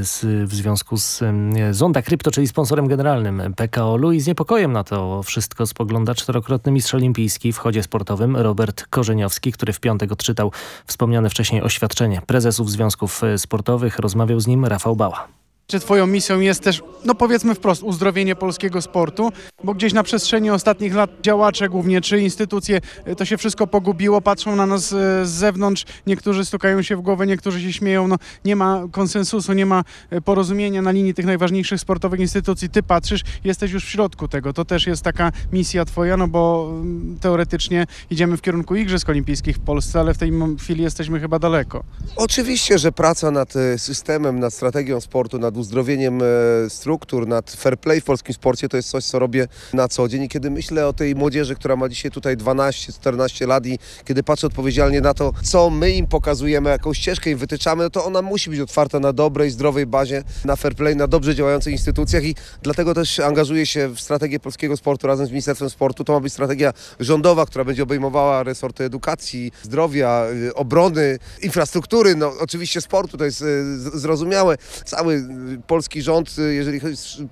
y, z, w związku z y, Zonda Krypto, czyli sponsorem generalnym PKO-u i z niepokojem na to wszystko spogląda czterokrotny mistrz olimpijski w chodzie sportowym Robert Korzeniowski, który w piątek odczytał wspomniane wcześniej oświadczenie prezesów związków y, sportowych. Rozmawiał z nim Rafał Bała. Czy twoją misją jest też, no powiedzmy wprost, uzdrowienie polskiego sportu? Bo gdzieś na przestrzeni ostatnich lat działacze głównie, czy instytucje, y, to się wszystko pogubiło, patrzą na nas y, z zewnątrz, niektórzy stukają się w głowę, niektórzy się śmieją, no nie ma konsensusu, nie ma y, porozumienia na linii tych najważniejszych sportowych instytucji. Ty patrzysz, jesteś już w środku tego, to też jest taka misja twoja, no bo mm, teoretycznie idziemy w kierunku Igrzysk Olimpijskich w Polsce, ale w tej chwili jesteśmy chyba daleko. Oczywiście, że praca nad e, systemem, nad strategią sportu, nad uzdrowieniem e, struktur, nad fair play w polskim sporcie to jest coś, co robię na co dzień. I kiedy myślę o tej młodzieży, która ma dzisiaj tutaj 12-14 lat i kiedy patrzę odpowiedzialnie na to, co my im pokazujemy, jaką ścieżkę im wytyczamy, no to ona musi być otwarta na dobrej, zdrowej bazie, na fair play, na dobrze działających instytucjach i dlatego też angażuję się w strategię polskiego sportu razem z Ministerstwem Sportu. To ma być strategia rządowa, która będzie obejmowała resorty edukacji, zdrowia, y, obrony, infrastruktury, no oczywiście sportu, to jest z- zrozumiałe. Cały polski rząd, y, jeżeli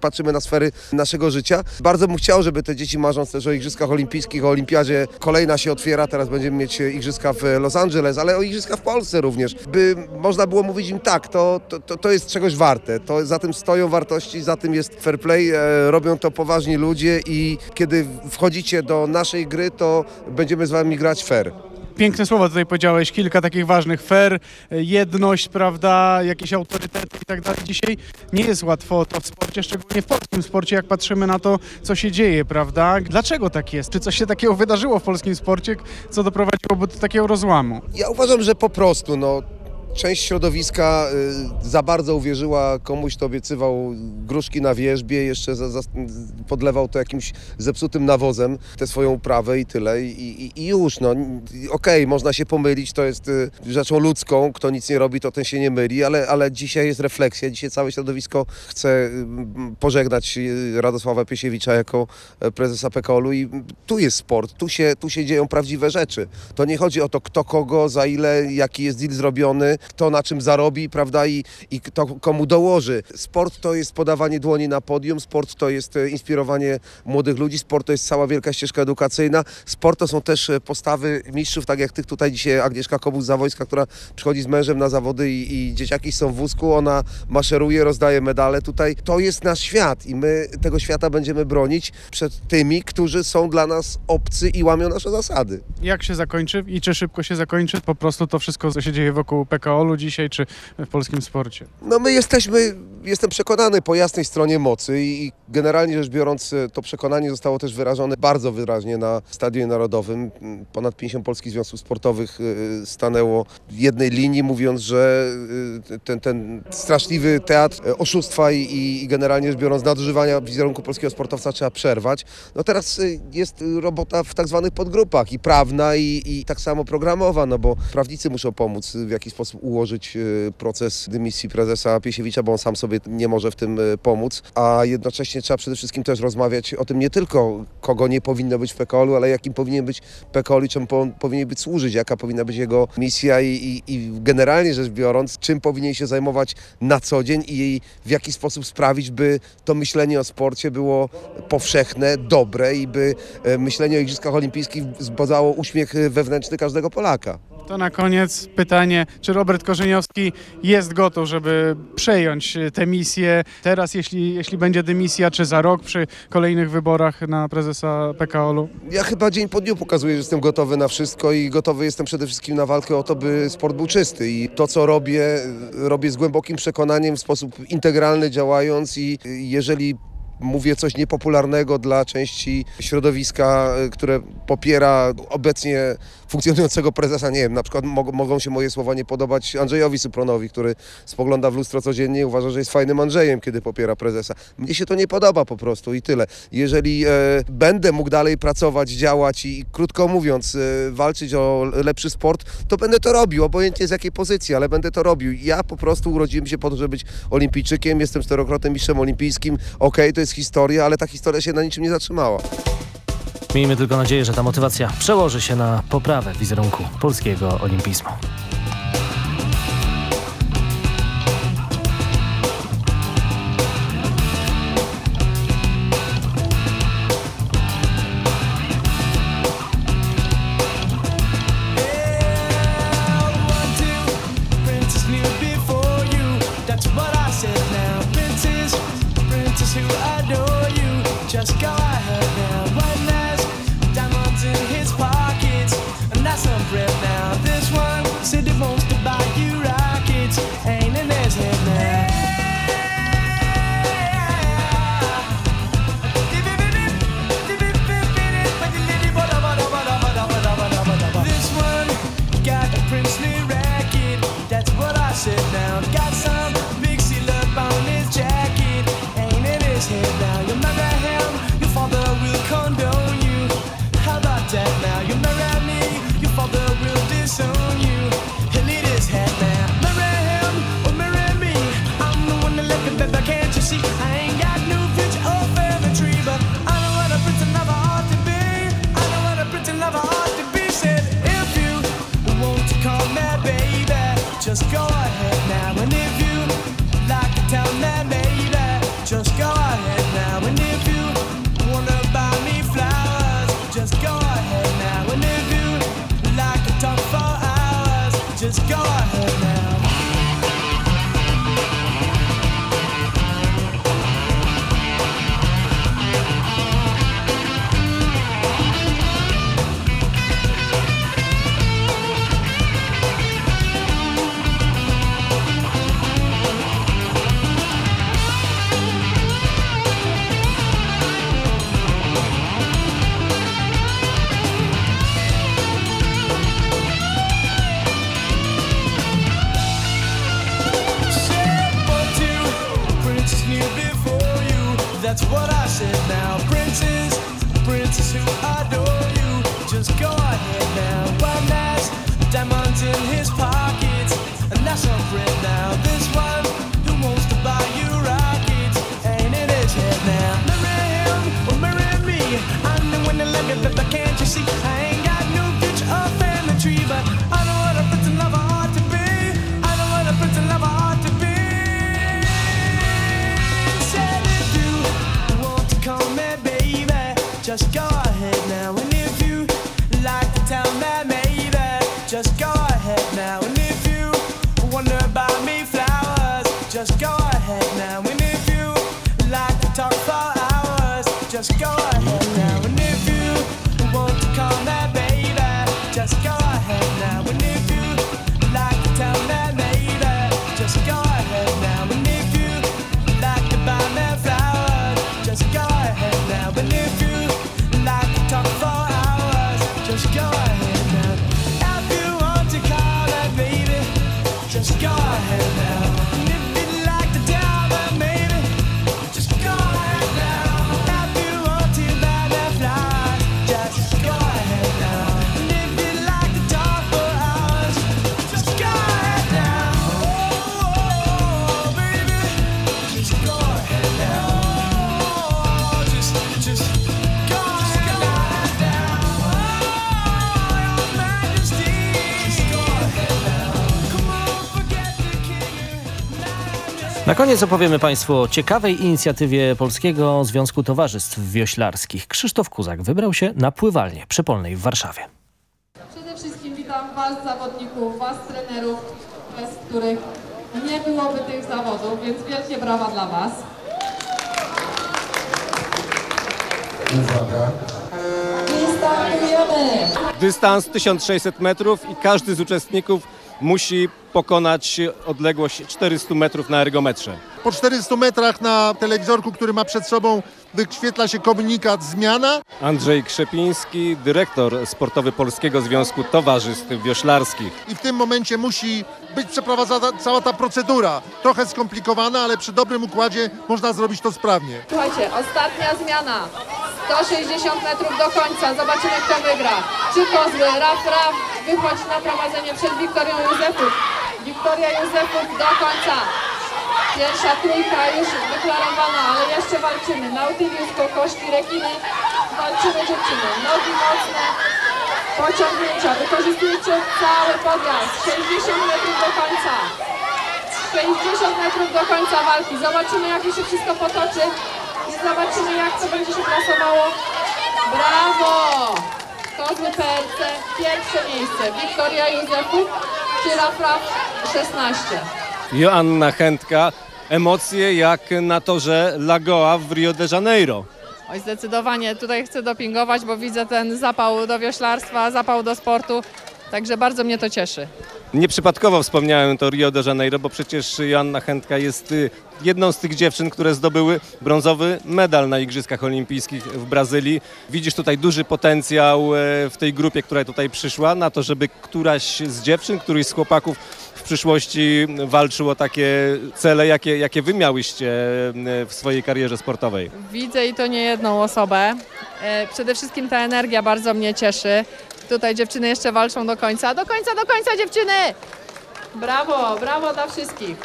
patrzymy na sfery naszego życia, bardzo bym chciał, żeby te dzieci marząc też o Igrzyskach Olimpijskich, o Olimpiadzie, kolejna się otwiera, teraz będziemy mieć y, Igrzyska w Los Angeles, ale o Igrzyska w Polsce również, by można było mówić im tak, to, to, to, to jest czegoś warte, to za tym stoją wartości, za tym jest fair play, e, robią to poważni ludzie i kiedy wchodzicie do naszej gry, to będziemy z wami grać fair. Piękne słowa tutaj powiedziałeś, kilka takich ważnych fair, jedność, prawda, jakieś autorytety i tak dalej. Dzisiaj nie jest łatwo to w sporcie, szczególnie w polskim sporcie, jak patrzymy na to, co się dzieje, prawda? Dlaczego tak jest? Czy coś się takiego wydarzyło w polskim sporcie, co doprowadziłoby do takiego rozłamu? Ja uważam, że po prostu, no, część środowiska y, za bardzo uwierzyła komuś, kto obiecywał gruszki na wierzbie, jeszcze za, za, podlewał to jakimś zepsutym nawozem, tę swoją uprawę i tyle. I, i, i już, no, okej, można się pomylić, to jest y, rzeczą ludzką, kto nic nie robi, to ten się nie myli, ale, ale dzisiaj jest refleksja, dzisiaj całe środowisko chce y, pożegnać Radosława Piesiewicza jako e, prezesa PKOL-u i tu jest sport, tu się, tu się dzieją prawdziwe rzeczy. To nie chodzi o to, kto kogo, za ile, jaki jest deal zrobiony, kto na czym zarobi, prawda, i, i kto komu dołoży. Sport to jest podawanie dłoni na podium, sport to jest e, inspirowanie młodych ludzi, sport to jest cała wielka ścieżka edukacyjna, sport to są też e, postawy mistrzów, tak jak tych tutaj dzisiaj Agnieszka Kobus-Zawojska, która przychodzi z mężem na zawody i, i dzieciaki są w wózku, ona maszeruje, rozdaje medale tutaj. To jest nasz świat i my tego świata będziemy bronić przed tymi, którzy są dla nas obcy i łamią nasze zasady. Jak się zakończy i czy szybko się zakończy po prostu to wszystko, co się dzieje wokół PKO-u dzisiaj, czy w polskim sporcie? No my jesteśmy, jestem przekonany po jasnej stronie mocy i generalnie rzecz biorąc e, to przekonanie zostało też wyrażone bardzo wyraźnie na Stadionie Narodowym. M, Ponad 50 polskich związków sportowych e, stanęło jednej linii mówiąc, że e, ten, ten straszliwy teatr oszustwa i, i generalnie rzecz biorąc nadużywania wizerunku polskiego sportowca trzeba przerwać. No teraz jest robota w tak zwanych podgrupach i prawna i, i tak samo programowa, no bo prawnicy muszą pomóc w jakiś sposób ułożyć e, proces dymisji prezesa Piesiewicza, bo on sam sobie nie może w tym e, pomóc, a jednocześnie trzeba przede wszystkim też rozmawiać o tym nie tylko, kogo nie powinno być w PKOL-u, ale jakim powinien być PKOL i czym po, powinien być służyć, jaka powinna być jego misja i, i, i generalnie rzecz biorąc, czym powinien się zajmować na co dzień i w jaki sposób sprawić, by to myślenie o sporcie było powszechne, dobre i by e, myślenie o Igrzyskach Olimpijskich wzbudzało uśmiech wewnętrzny każdego Polaka. To na koniec pytanie, czy Robert Korzeniowski jest gotów, żeby przejąć tę misję teraz, jeśli, jeśli będzie dymisja, czy za rok przy kolejnych wyborach na prezesa PKO-u? Ja chyba dzień po dniu pokazuję, że jestem gotowy na wszystko i gotowy jestem przede wszystkim na walkę o to, by sport był czysty. I to, co robię, robię z głębokim przekonaniem, w sposób integralny działając i jeżeli mówię coś niepopularnego dla części środowiska, które popiera obecnie funkcjonującego prezesa, nie wiem, na przykład mogą, się moje słowa nie podobać Andrzejowi Supronowi, który spogląda w lustro codziennie i uważa, że jest fajnym Andrzejem, kiedy popiera prezesa. Mnie się to nie podoba po prostu i tyle. Jeżeli e, będę mógł dalej pracować, działać i krótko mówiąc e, walczyć o lepszy sport, to będę to robił, obojętnie z jakiej pozycji, ale będę to robił. Ja po prostu urodziłem się po to, żeby być olimpijczykiem, jestem czterokrotnym mistrzem olimpijskim, okej, to jest historia, ale ta historia się na niczym nie zatrzymała. Miejmy tylko nadzieję, że ta motywacja przełoży się na poprawę wizerunku polskiego olimpizmu. koniec opowiemy Państwu o ciekawej inicjatywie Polskiego Związku Towarzystw Wioślarskich. Krzysztof Kuzak wybrał się na pływalnię przypolnej w Warszawie. Przede wszystkim witam Was zawodników, Was trenerów, bez których nie byłoby tych zawodów, więc wielkie brawa dla Was. Dystansujemy! Dystans 1600 metrów i każdy z uczestników musi pokonać odległość 400 metrów na ergometrze. Po 400 metrach na telewizorku, który ma przed sobą, wyświetla się komunikat zmiana. Andrzej Krzepiński, dyrektor sportowy Polskiego Związku Towarzystw Wioślarskich. I w tym momencie musi być przeprowadzana cała ta procedura. Trochę skomplikowana, ale przy dobrym układzie można zrobić to sprawnie. Słuchajcie, ostatnia zmiana. 160 metrów do końca. Zobaczymy, kto wygra. Czy Kozły, Raf, Raf, wychodź na prowadzenie przed Wiktorią Józefów. Wiktoria Józefów do końca. Pierwsza trójka już deklarowana, ale jeszcze walczymy. Nautilus, kokoszki, rekiny. Walczymy dziewczyny. Nogi mocne, pociągnięcia. Wykorzystujcie cały podjazd. 60 metrów do końca. 60 metrów do końca walki. Zobaczymy, jak się wszystko potoczy i zobaczymy, jak to będzie się klasowało. Brawo! Kozły PRC, pierwsze miejsce. Wiktoria Józefów, Czyrafraf 16. Joanna Chętka. Emocje jak na torze Lagoa w Rio de Janeiro. Oj, zdecydowanie tutaj chcę dopingować, bo widzę ten zapał do wioślarstwa, zapał do sportu. Także bardzo mnie to cieszy. Nieprzypadkowo wspomniałem to Rio de Janeiro, bo przecież Joanna Chętka jest y, jedną z tych dziewczyn, które zdobyły brązowy medal na Igrzyskach Olimpijskich w Brazylii. Widzisz tutaj duży potencjał e, w tej grupie, która tutaj przyszła, na to, żeby któraś z dziewczyn, któryś z chłopaków przyszłości walczył o takie cele, jakie, jakie wy miałyście e, w swojej karierze sportowej. Widzę i to nie jedną osobę. E, Przede wszystkim ta energia bardzo mnie cieszy. Tutaj dziewczyny jeszcze walczą do końca. Do końca, do końca dziewczyny! Brawo, brawo dla wszystkich.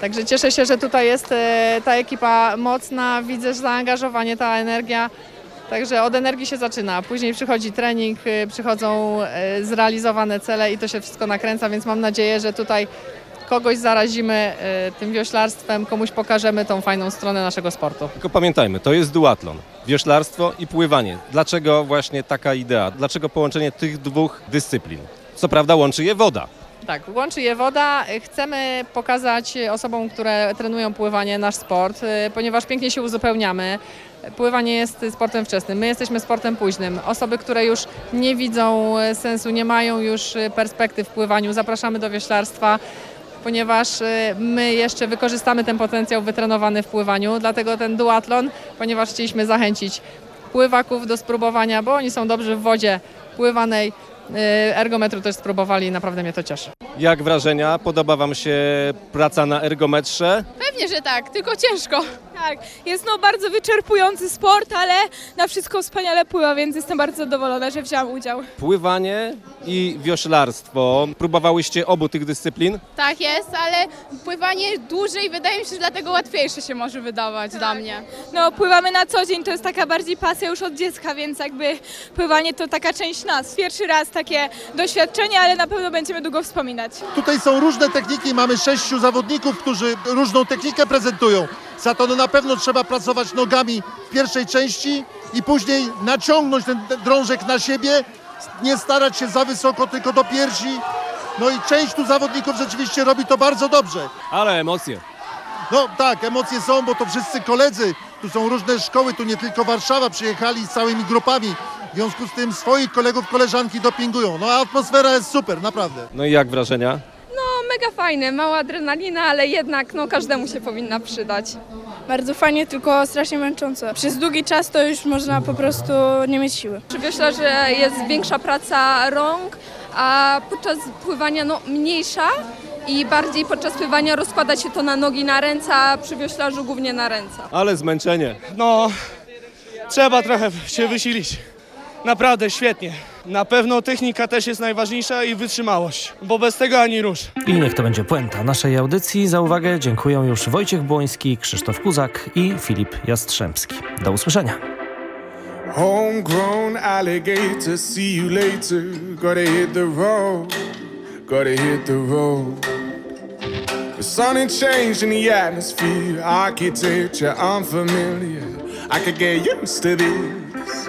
Także cieszę się, że tutaj jest e, ta ekipa mocna. Widzę że zaangażowanie, ta energia. Także od energii się zaczyna. Później przychodzi trening, e, przychodzą e, zrealizowane cele i to się wszystko nakręca, więc mam nadzieję, że tutaj kogoś zarazimy e, tym wioślarstwem, komuś pokażemy tą fajną stronę naszego sportu. Tylko pamiętajmy, to jest duatlon. Wioślarstwo i pływanie. Dlaczego właśnie taka idea? Dlaczego połączenie tych dwóch dyscyplin? Co prawda łączy je woda. Tak, łączy je woda. Chcemy pokazać osobom, które trenują pływanie, nasz sport, ponieważ pięknie się uzupełniamy. Pływanie jest sportem wczesnym, my jesteśmy sportem późnym. Osoby, które już nie widzą sensu, nie mają już perspektyw w pływaniu, zapraszamy do wioślarstwa, ponieważ my jeszcze wykorzystamy ten potencjał wytrenowany w pływaniu, dlatego ten duatlon, ponieważ chcieliśmy zachęcić pływaków do spróbowania, bo oni są dobrzy w wodzie pływanej. Y, Ergometru też spróbowali i naprawdę mnie to cieszy. Jak wrażenia? Podoba Wam się praca na ergometrze? Pewnie, że tak, tylko ciężko. Tak, jest no bardzo wyczerpujący sport, ale na wszystko wspaniale pływa, więc jestem bardzo zadowolona, że wziąłam udział. Pływanie i wioślarstwo. Próbowałyście obu tych dyscyplin? Tak jest, ale pływanie dłużej wydaje mi się, że dlatego łatwiejsze się może wydawać dla mnie. No pływamy na co dzień, to jest taka bardziej pasja już od dziecka, więc jakby pływanie to taka część nas. Pierwszy raz takie doświadczenie, ale na pewno będziemy długo wspominać. Tutaj są różne techniki, mamy sześciu zawodników, którzy różną technikę prezentują. Za to no na pewno trzeba pracować nogami w pierwszej części i później naciągnąć ten drążek na siebie, nie starać się za wysoko, tylko do piersi. No i część tu zawodników rzeczywiście robi to bardzo dobrze. Ale emocje. No tak, emocje są, bo to wszyscy koledzy, tu są różne szkoły, tu nie tylko Warszawa, przyjechali z całymi grupami. W związku z tym swoich kolegów, koleżanki dopingują. No a atmosfera jest super, naprawdę. No i jak wrażenia? Mega fajne, mała adrenalina, ale jednak no każdemu się powinna przydać. Bardzo fajnie, tylko strasznie męczące. Przez długi czas to już można po prostu nie mieć siły. Przy wioślarze jest większa praca rąk, a podczas pływania no, mniejsza i bardziej podczas pływania rozkłada się to na nogi, na ręce, a przy wioślarzu głównie na ręce. Ale zmęczenie. No, trzeba trochę się wysilić. Naprawdę świetnie. Na pewno technika też jest najważniejsza i wytrzymałość, bo bez tego ani rusz. I niech to będzie puenta naszej audycji. Za uwagę dziękuję już Wojciech Błoński, Krzysztof Kuzak i Filip Jastrzębski. Do usłyszenia. Homegrown alligator, see you later. Gotta hit the road, gotta hit the road. The sun ain't changed in the atmosphere, architecture unfamiliar. I could get used to this.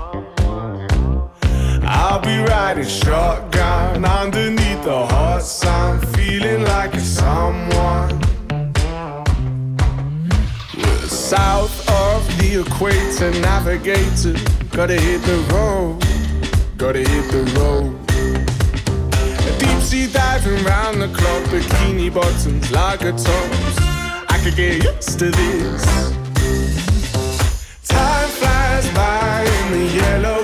I'll be riding shotgun underneath the hot sun, feeling like a someone. South of the equator, navigator. Gotta hit the road, gotta hit the road. Deep sea diving round the clock, bikini bottoms, lager tops. I could get used to this. Time flies by in the yellow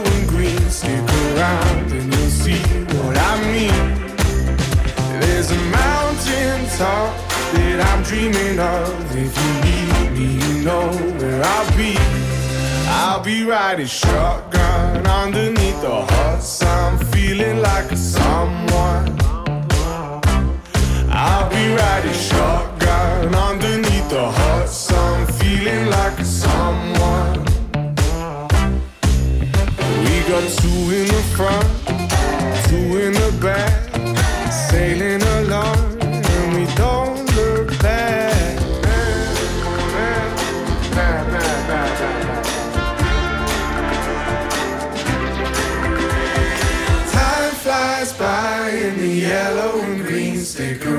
talk that I'm dreaming of. If you need me, you know where I'll be. I'll be riding shotgun underneath the hot sun, feeling like a someone. I'll be riding shotgun underneath the hot sun, feeling like a someone. We got two in the front, two in the back,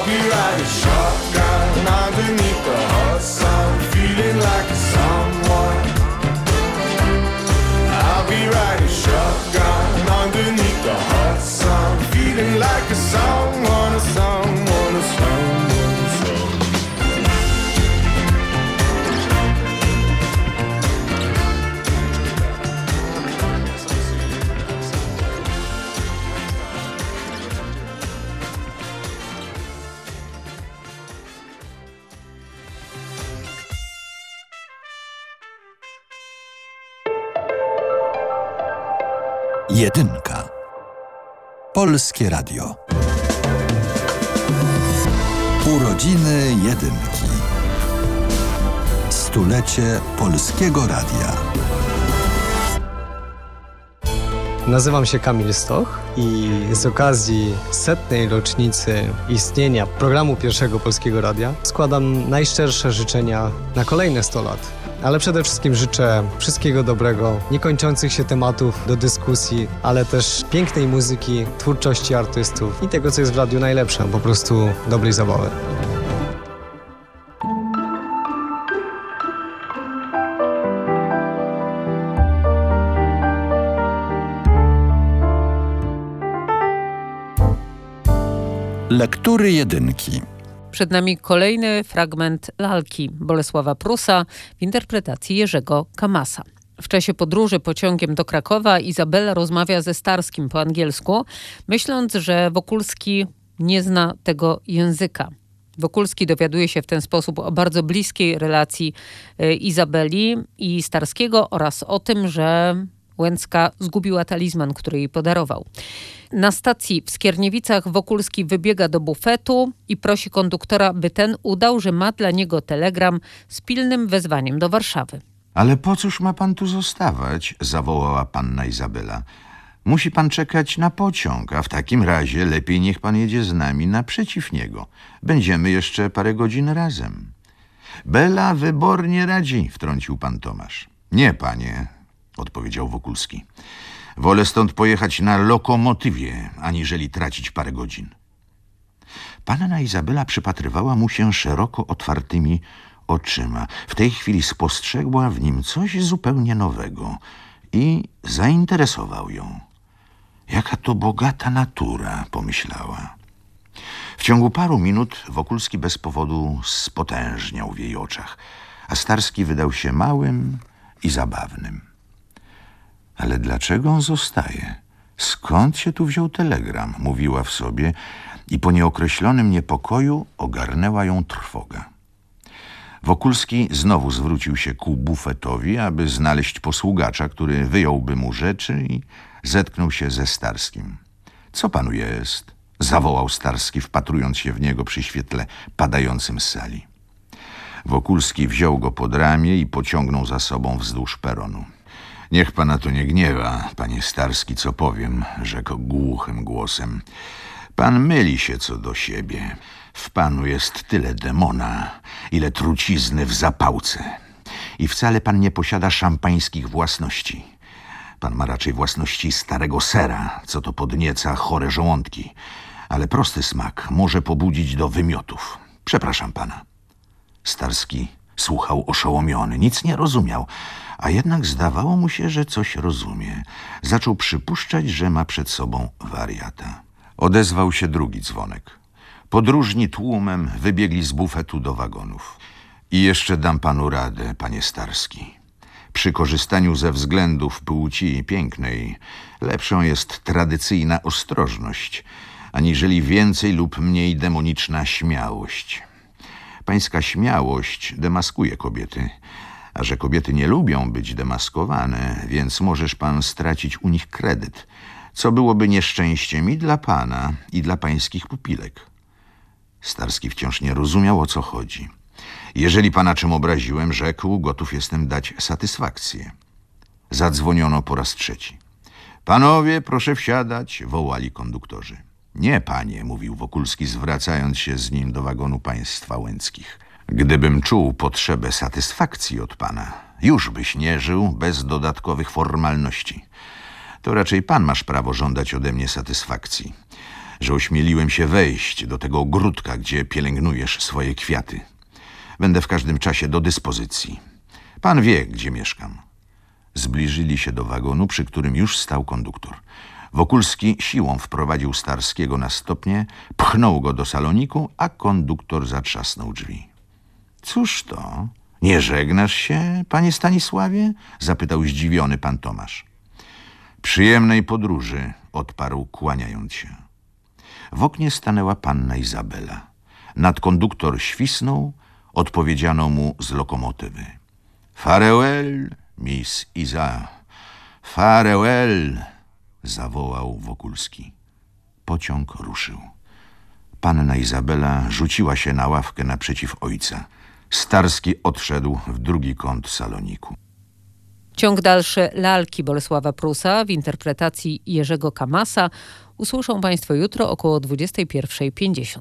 I'll be riding shotgun underneath the hot sun, feeling like a someone. I'll be riding shotgun underneath the hot sun, feeling like a a someone, Jedynka. Polskie Radio. Urodziny jedynki. Stulecie Polskiego Radia. Nazywam się Kamil Stoch i z okazji setnej rocznicy istnienia programu Pierwszego Polskiego Radia składam najszczersze życzenia na kolejne 100 lat. Ale przede wszystkim życzę wszystkiego dobrego, niekończących się tematów do dyskusji, ale też pięknej muzyki, twórczości artystów i tego, co jest w radiu najlepsze, po prostu dobrej zabawy. Lektury jedynki. Przed nami kolejny fragment lalki Bolesława Prusa w interpretacji Jerzego Kamasa. W czasie podróży pociągiem do Krakowa Izabela rozmawia ze Starskim po angielsku, myśląc, że Wokulski nie zna tego języka. Wokulski dowiaduje się w ten sposób o bardzo bliskiej relacji e, Izabeli i Starskiego oraz o tym, że Łęcka zgubiła talizman, który jej podarował. Na stacji w Skierniewicach Wokulski wybiega do bufetu i prosi konduktora, by ten udał, że ma dla niego telegram z pilnym wezwaniem do Warszawy. Ale po cóż ma pan tu zostawać? zawołała panna Izabela. Musi pan czekać na pociąg, a w takim razie lepiej niech pan jedzie z nami naprzeciw niego. Będziemy jeszcze parę godzin razem. Bela wybornie radzi, wtrącił pan Tomasz. Nie, panie, odpowiedział Wokulski. Wolę stąd pojechać na lokomotywie, aniżeli tracić parę godzin. Panna Izabela przypatrywała mu się szeroko otwartymi oczyma. W tej chwili spostrzegła w nim coś zupełnie nowego i zainteresował ją. Jaka to bogata natura, pomyślała. W ciągu paru minut Wokulski bez powodu spotężniał w jej oczach, a Starski wydał się małym i zabawnym. Ale dlaczego on zostaje? Skąd się tu wziął telegram? Mówiła w sobie i po nieokreślonym niepokoju ogarnęła ją trwoga. Wokulski znowu zwrócił się ku bufetowi, aby znaleźć posługacza, który wyjąłby mu rzeczy i zetknął się ze Starskim. Co panu jest? Zawołał Starski, wpatrując się w niego przy świetle padającym z sali. Wokulski wziął go pod ramię i pociągnął za sobą wzdłuż peronu. Niech pana to nie gniewa, panie Starski, co powiem, rzekł głuchym głosem. Pan myli się co do siebie. W panu jest tyle demona, ile trucizny w zapałce. I wcale pan nie posiada szampańskich własności. Pan ma raczej własności starego sera, co to podnieca chore żołądki. Ale prosty smak może pobudzić do wymiotów. Przepraszam pana. Starski słuchał oszołomiony, nic nie rozumiał, a jednak zdawało mu się, że coś rozumie. Zaczął przypuszczać, że ma przed sobą wariata. Odezwał się drugi dzwonek. Podróżni tłumem wybiegli z bufetu do wagonów. I jeszcze dam panu radę, panie Starski. Przy korzystaniu ze względów płci pięknej lepszą jest tradycyjna ostrożność, aniżeli więcej lub mniej demoniczna śmiałość. Pańska śmiałość demaskuje kobiety, a że kobiety nie lubią być demaskowane, więc możesz pan stracić u nich kredyt, co byłoby nieszczęściem i dla pana, i dla pańskich pupilek. Starski wciąż nie rozumiał, o co chodzi. Jeżeli pana czym obraziłem, rzekł, gotów jestem dać satysfakcję. Zadzwoniono po raz trzeci. Panowie, proszę wsiadać, wołali konduktorzy. Nie, panie, mówił Wokulski, zwracając się z nim do wagonu państwa łęckich. Gdybym czuł potrzebę satysfakcji od pana, już byś nie żył bez dodatkowych formalności. To raczej pan masz prawo żądać ode mnie satysfakcji, że ośmieliłem się wejść do tego ogródka, gdzie pielęgnujesz swoje kwiaty. Będę w każdym czasie do dyspozycji. Pan wie, gdzie mieszkam. Zbliżyli się do wagonu, przy którym już stał konduktor. Wokulski siłą wprowadził Starskiego na stopnie, pchnął go do saloniku, a konduktor zatrzasnął drzwi. Cóż to? Nie żegnasz się, panie Stanisławie? zapytał zdziwiony pan Tomasz. Przyjemnej podróży, odparł kłaniając się. W oknie stanęła panna Izabela. Nadkonduktor świsnął, odpowiedziano mu z lokomotywy. Farewell, miss Iza. Farewell, zawołał Wokulski. Pociąg ruszył. Panna Izabela rzuciła się na ławkę naprzeciw ojca. Starski odszedł w drugi kąt saloniku. Ciąg dalszy lalki Bolesława Prusa w interpretacji Jerzego Kamasa usłyszą Państwo jutro około 21.50.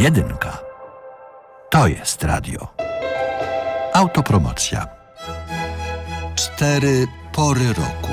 Jedynka. To jest radio. Autopromocja. Cztery pory roku.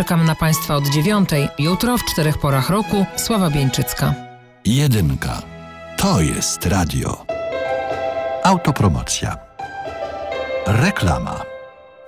Czekam na Państwa od dziewiątej. Jutro w czterech porach roku Sława Bieńczycka. Jedynka. To jest radio. Autopromocja. Reklama.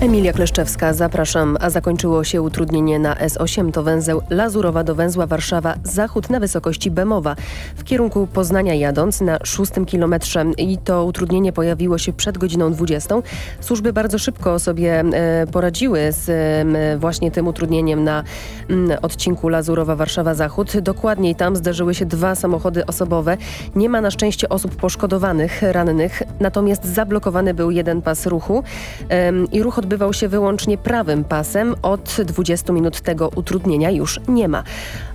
Emilia Kleszczewska, zapraszam. A zakończyło się utrudnienie na S8. To węzeł Lazurowa do węzła Warszawa Zachód na wysokości Bemowa. W kierunku Poznania jadąc na szóstym kilometrze i to utrudnienie pojawiło się przed godziną 20. Służby bardzo szybko sobie e, poradziły z właśnie tym utrudnieniem na m, odcinku Lazurowa Warszawa Zachód. Dokładniej tam zdarzyły się dwa samochody osobowe. Nie ma na szczęście osób poszkodowanych, rannych, natomiast zablokowany był jeden pas ruchu i ruch odbywał odbywał się wyłącznie prawym pasem. Od 20 minut tego utrudnienia już nie ma.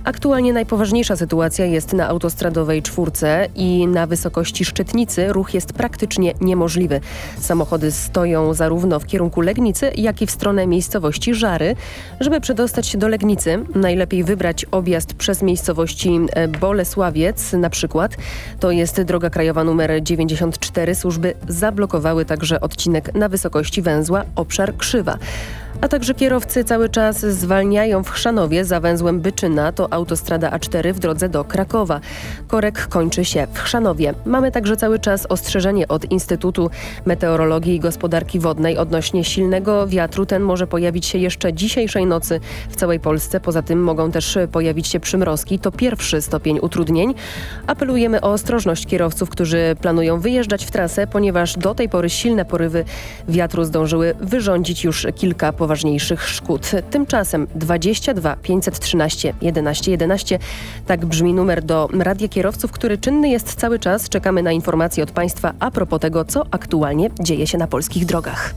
Aktualnie najpoważniejsza sytuacja jest na autostradowej czwórce i na wysokości Szczytnicy ruch jest praktycznie niemożliwy. Samochody stoją zarówno w kierunku Legnicy, jak i w stronę miejscowości Żary. Żeby przedostać się do Legnicy, najlepiej wybrać objazd przez miejscowości e, Bolesławiec na przykład. To jest droga krajowa numer 94. Służby zablokowały także odcinek na wysokości węzła obszar Krzywa. A także kierowcy cały czas zwalniają w Chrzanowie za węzłem Byczyna, to autostrada A4 w drodze do Krakowa. Korek kończy się w Chrzanowie. Mamy także cały czas ostrzeżenie od Instytutu Meteorologii i Gospodarki Wodnej odnośnie silnego wiatru. Ten może pojawić się jeszcze dzisiejszej nocy w całej Polsce. Poza tym mogą też pojawić się przymrozki. To pierwszy stopień utrudnień. Apelujemy o ostrożność kierowców, którzy planują wyjeżdżać w trasę, ponieważ do tej pory silne porywy wiatru zdążyły wyrządzić już kilka poważniejszych szkód. Tymczasem 22 513 11 11 tak brzmi numer do Radia Kierowców, który czynny jest cały czas. Czekamy na informacje od Państwa a propos tego, co aktualnie dzieje się na polskich drogach.